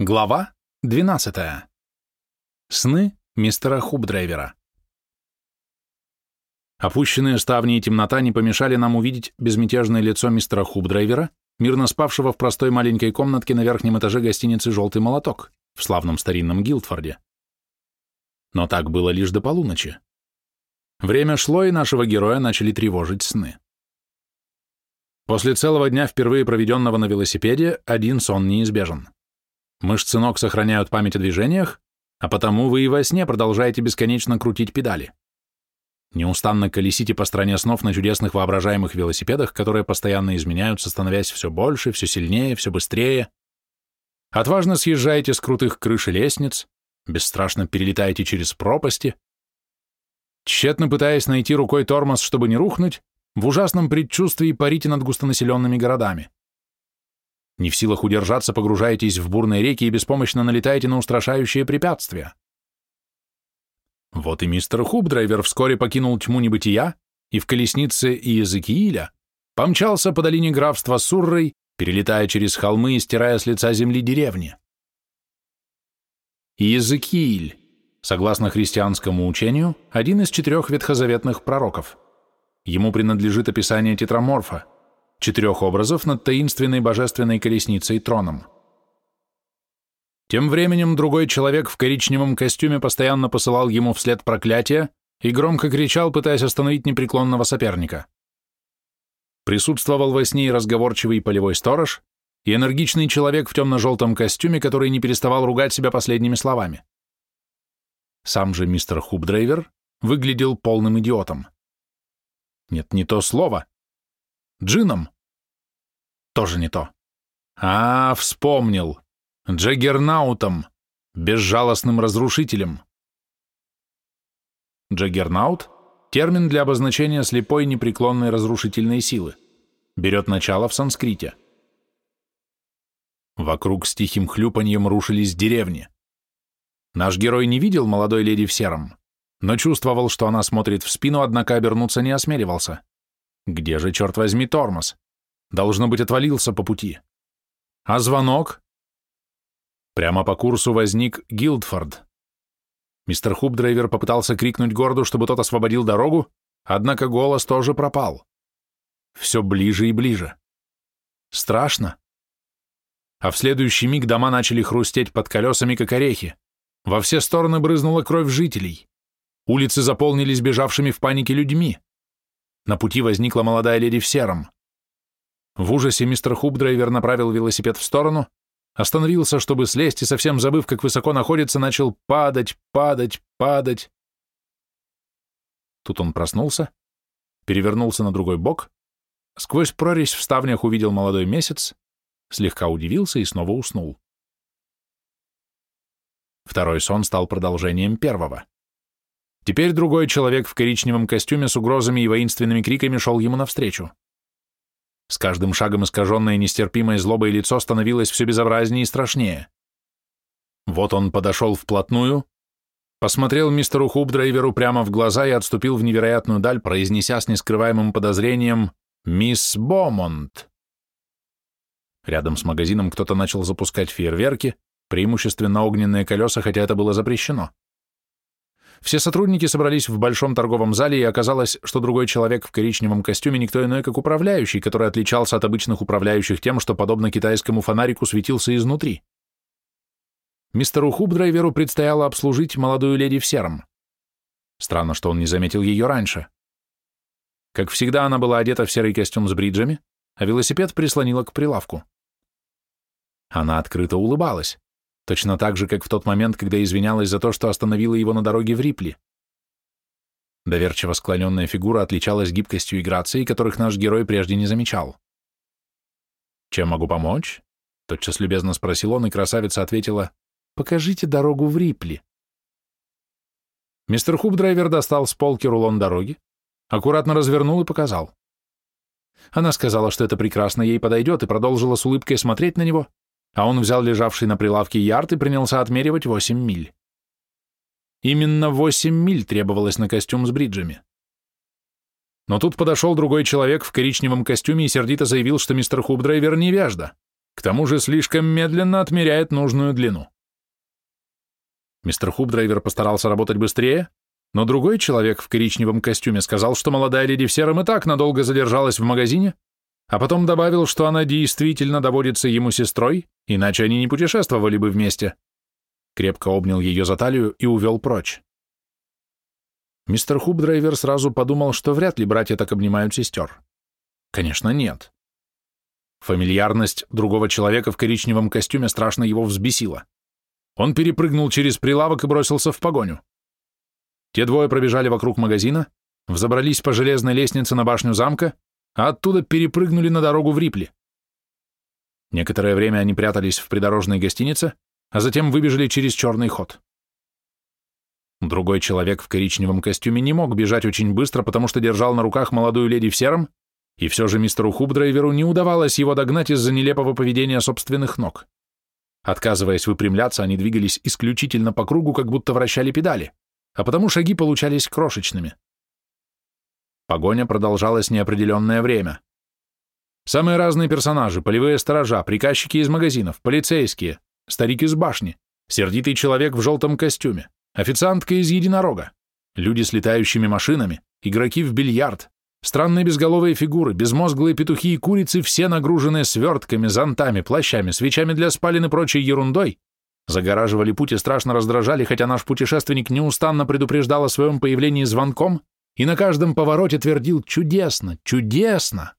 Глава 12. Сны мистера Хубдрайвера. Опущенные ставни и темнота не помешали нам увидеть безмятежное лицо мистера Хубдрайвера, мирно спавшего в простой маленькой комнатке на верхнем этаже гостиницы «Желтый молоток» в славном старинном Гилдфорде. Но так было лишь до полуночи. Время шло, и нашего героя начали тревожить сны. После целого дня, впервые проведенного на велосипеде, один сон неизбежен. Мышцы ног сохраняют память о движениях, а потому вы и во сне продолжаете бесконечно крутить педали. Неустанно колесите по стране снов на чудесных воображаемых велосипедах, которые постоянно изменяются, становясь все больше, все сильнее, все быстрее. Отважно съезжаете с крутых крыш и лестниц, бесстрашно перелетаете через пропасти. Тщетно пытаясь найти рукой тормоз, чтобы не рухнуть, в ужасном предчувствии парите над густонаселенными городами. Не в силах удержаться, погружаетесь в бурные реки и беспомощно налетаете на устрашающие препятствия. Вот и мистер Хубдрайвер вскоре покинул тьму небытия и в колеснице Иезекииля помчался по долине графства Суррой, перелетая через холмы и стирая с лица земли деревни. Иезекииль, согласно христианскому учению, один из четырех ветхозаветных пророков. Ему принадлежит описание тетраморфа – четырех образов над таинственной божественной колесницей троном. Тем временем другой человек в коричневом костюме постоянно посылал ему вслед проклятия и громко кричал, пытаясь остановить непреклонного соперника. Присутствовал во сне и разговорчивый полевой сторож, и энергичный человек в темно-желтом костюме, который не переставал ругать себя последними словами. Сам же мистер Хубдрейвер выглядел полным идиотом. Нет, не то слово. Джином? Тоже не то. А, вспомнил. Джаггернаутом, безжалостным разрушителем. Джаггернаут — термин для обозначения слепой непреклонной разрушительной силы. Берет начало в санскрите. Вокруг с тихим хлюпаньем рушились деревни. Наш герой не видел молодой леди в сером, но чувствовал, что она смотрит в спину, однако обернуться не осмеливался. Где же, черт возьми, тормоз? Должно быть, отвалился по пути. А звонок? Прямо по курсу возник Гилдфорд. Мистер Хубдрайвер попытался крикнуть Горду, чтобы тот освободил дорогу, однако голос тоже пропал. Все ближе и ближе. Страшно. А в следующий миг дома начали хрустеть под колесами, как орехи. Во все стороны брызнула кровь жителей. Улицы заполнились бежавшими в панике людьми. На пути возникла молодая леди в сером. В ужасе мистер Хубдрайвер направил велосипед в сторону, остановился, чтобы слезть, и совсем забыв, как высоко находится, начал падать, падать, падать. Тут он проснулся, перевернулся на другой бок, сквозь прорезь в ставнях увидел молодой месяц, слегка удивился и снова уснул. Второй сон стал продолжением первого. Теперь другой человек в коричневом костюме с угрозами и воинственными криками шел ему навстречу. С каждым шагом искаженное нестерпимой злобой лицо становилось все безобразнее и страшнее. Вот он подошел вплотную, посмотрел мистеру Хубдрайверу прямо в глаза и отступил в невероятную даль, произнеся с нескрываемым подозрением «Мисс Бомонт». Рядом с магазином кто-то начал запускать фейерверки, преимущественно огненные колеса, хотя это было запрещено. Все сотрудники собрались в большом торговом зале, и оказалось, что другой человек в коричневом костюме никто иной, как управляющий, который отличался от обычных управляющих тем, что, подобно китайскому фонарику, светился изнутри. Мистеру Хубдрайверу предстояло обслужить молодую леди в сером. Странно, что он не заметил ее раньше. Как всегда, она была одета в серый костюм с бриджами, а велосипед прислонила к прилавку. Она открыто улыбалась. Точно так же, как в тот момент, когда извинялась за то, что остановила его на дороге в Рипли. Доверчиво склоненная фигура отличалась гибкостью и грацией, которых наш герой прежде не замечал. «Чем могу помочь?» — тотчас любезно спросил он, и красавица ответила, «Покажите дорогу в Рипли». Мистер Хубдрайвер достал с полки рулон дороги, аккуратно развернул и показал. Она сказала, что это прекрасно ей подойдет, и продолжила с улыбкой смотреть на него, а он взял лежавший на прилавке ярд и принялся отмеривать 8 миль. Именно 8 миль требовалось на костюм с бриджами. Но тут подошел другой человек в коричневом костюме и сердито заявил, что мистер Хубдрайвер невежда. К тому же слишком медленно отмеряет нужную длину. Мистер Хубдрайвер постарался работать быстрее, но другой человек в коричневом костюме сказал, что молодая леди в сером и так надолго задержалась в магазине, а потом добавил, что она действительно доводится ему сестрой, иначе они не путешествовали бы вместе. Крепко обнял ее за талию и увел прочь. Мистер Хубдрайвер сразу подумал, что вряд ли братья так обнимают сестер. Конечно, нет. Фамильярность другого человека в коричневом костюме страшно его взбесила. Он перепрыгнул через прилавок и бросился в погоню. Те двое пробежали вокруг магазина, взобрались по железной лестнице на башню замка, а оттуда перепрыгнули на дорогу в Рипли. Некоторое время они прятались в придорожной гостинице, а затем выбежали через черный ход. Другой человек в коричневом костюме не мог бежать очень быстро, потому что держал на руках молодую леди в сером, и все же мистеру Хубдрайверу не удавалось его догнать из-за нелепого поведения собственных ног. Отказываясь выпрямляться, они двигались исключительно по кругу, как будто вращали педали, а потому шаги получались крошечными. Погоня продолжалась неопределенное время. Самые разные персонажи, полевые сторожа, приказчики из магазинов, полицейские, старик из башни, сердитый человек в желтом костюме, официантка из единорога, люди с летающими машинами, игроки в бильярд, Странные безголовые фигуры, безмозглые петухи и курицы, все нагруженные свертками, зонтами, плащами, свечами для спален и прочей ерундой, загораживали путь и страшно раздражали, хотя наш путешественник неустанно предупреждал о своем появлении звонком и на каждом повороте твердил «Чудесно! Чудесно!».